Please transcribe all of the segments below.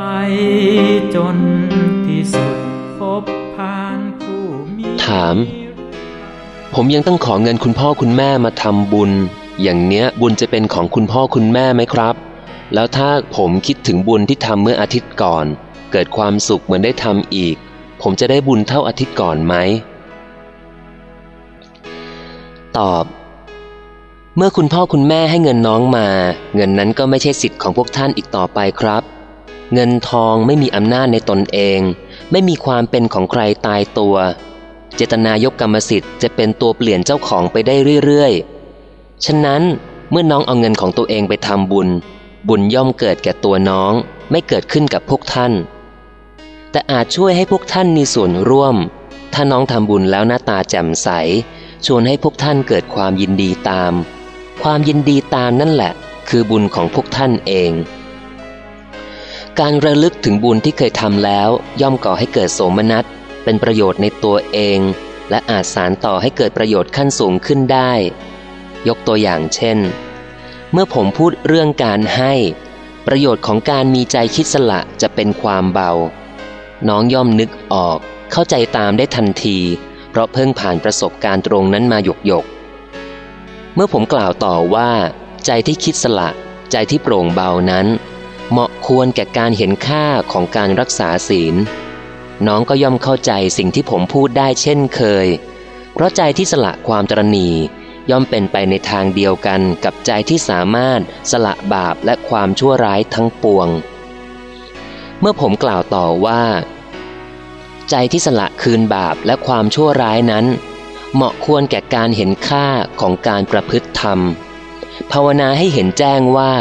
ลจนที่สุดพบผ่านคู่มีถาม ผมยังต้องขอเงินคุณพ่อคุณแม่มาทำบุญ อย่างเนี้ยบุญจะเป็นของคุณพ่อคุณแม่ไหมครับ แล้วถ้าผมคิดถึงบุญที่ทำเมื่ออาทิตย์ก่อน เกิดความสุขเหมือนได้ทำอีก ผมจะได้บุญเท่าอาทิตย์ก่อนไหม ตอบเมื่อคุณพ่อคุณแม่ให้เงินน้องมา เงินนั้นก็ไม่ใช่สิทธิ์ของพวกท่านอีกต่อไปครับ เงินทองไม่มีอำนาจในตนเอง ไม่มีความเป็นของใครตายตัว เจตนายกกรรมสิทธิ์จะเป็นตัวเปลี่ยนเจ้าของไปได้เรื่อยๆ ฉะนั้นเมื่อน้องเอาเงินของตัวเองไปทำบุญ บุญย่อมเกิดแก่ตัวน้องไม่เกิดขึ้นกับพวกท่าน แต่อาจช่วยให้พวกท่านมีส่วนร่วม ถ้าน้องทำบุญแล้วหน้าตาแจ่มใส ชวนให้พวกท่านเกิดความยินดีตาม ความยินดีตามนั่นแหละ คือบุญของพวกท่านเอง การระลึกถึงบุญที่เคยทำแล้ว ย่อมก่อให้เกิดโสมนัสเป็นประโยชน์ในตัวเอง และอาจสารต่อให้เกิดประโยชน์ขั้นสูงขึ้นได้ ยกตัวอย่างเช่น เมื่อผมพูดเรื่องการให้ ประโยชน์ของการมีใจคิดสละจะเป็นความเบา น้องย่อมนึกออก เข้าใจตามได้ทันที เพราะเพิ่งผ่านประสบการณ์ตรงนั้นมาหยกหยกเมื่อผมกล่าวต่อว่า ใจที่คิดสละ ใจที่โปร่งเบานั้น ควรแก่การเห็นค่าของการรักษาศีล น้องก็ย่อมเข้าใจสิ่งที่ผมพูดได้เช่นเคย เพราะใจที่สละความตรณีย่อมเป็นไปในทางเดียวกันกับใจที่สามารถสละบาปและความชั่วร้ายทั้งปวง เมื่อผมกล่าวต่อว่า ใจที่สละคืนบาปและความชั่วร้ายนั้น เหมาะควรแก่การเห็นค่าของการประพฤติธรรม ภาวนาให้เห็นแจ้งว่า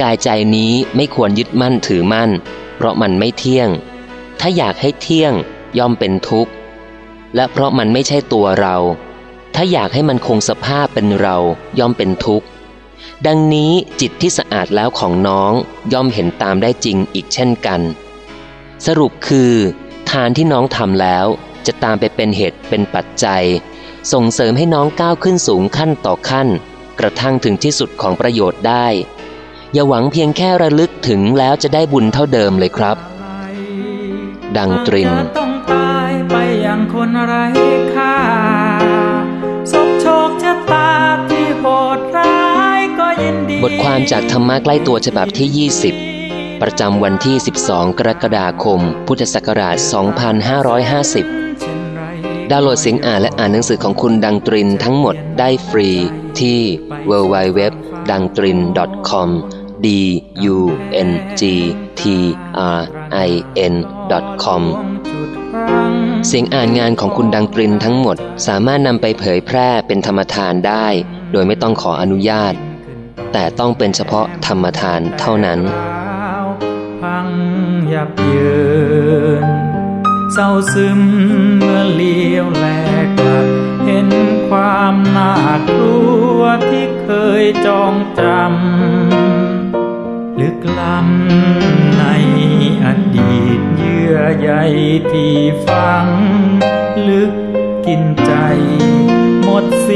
กายใจนี้ไม่ควรยึดมั่นถือมั่น เพราะมันไม่เที่ยง ถ้าอยากให้เที่ยงย่อมเป็นทุกข์ และเพราะมันไม่ใช่ตัวเรา ถ้าอยากให้มันคงสภาพเป็นเราย่อมเป็นทุกข์ ดังนี้จิตที่สะอาดแล้วของน้องย่อมเห็นตามได้จริงอีกเช่นกัน สรุปคือ ทานที่น้องทำแล้วจะตามไปเป็นเหตุเป็นปัจจัย ส่งเสริมให้น้องก้าวขึ้นสูงขั้นต่อขั้น กระทั่งถึงที่สุดของประโยชน์ได้ อย่าหวังเพียงแค่ระลึกถึงแล้วจะได้บุญเท่าเดิมเลยครับ ดังตรินจะต้องตายไปอย่างคนไร้ค่าสบโชคชะตาที่โหดร้ายก็ยินดีบทความจากธรรมะใกล้ตัวฉบับที่ 20 ประจำวันที่ 12 กรกฎาคม พุทธศักราช 2550เช่นไรดาวน์โหลดเสียงอ่านและอ่านหนังสือของคุณดังตรินทั้งหมดได้ฟรี ที่ www ดังตริน com d u n g t r i n com เสียงอ่านงานของคุณดังตรินทั้งหมดสามารถนำไปเผยแพร่เป็นธรรมทานได้ โดยไม่ต้องขออนุญาต แต่ต้องเป็นเฉพาะธรรมทานเท่านั้น พังยับเยินเศร้าซึมเมื่อเลี้ยวแลกลับเห็นความน่ากลัว วที่เคยจองจำลึกล้ำในอดีตเยื่อใยที่ฝัง ลึกกินใจ หมดสิ้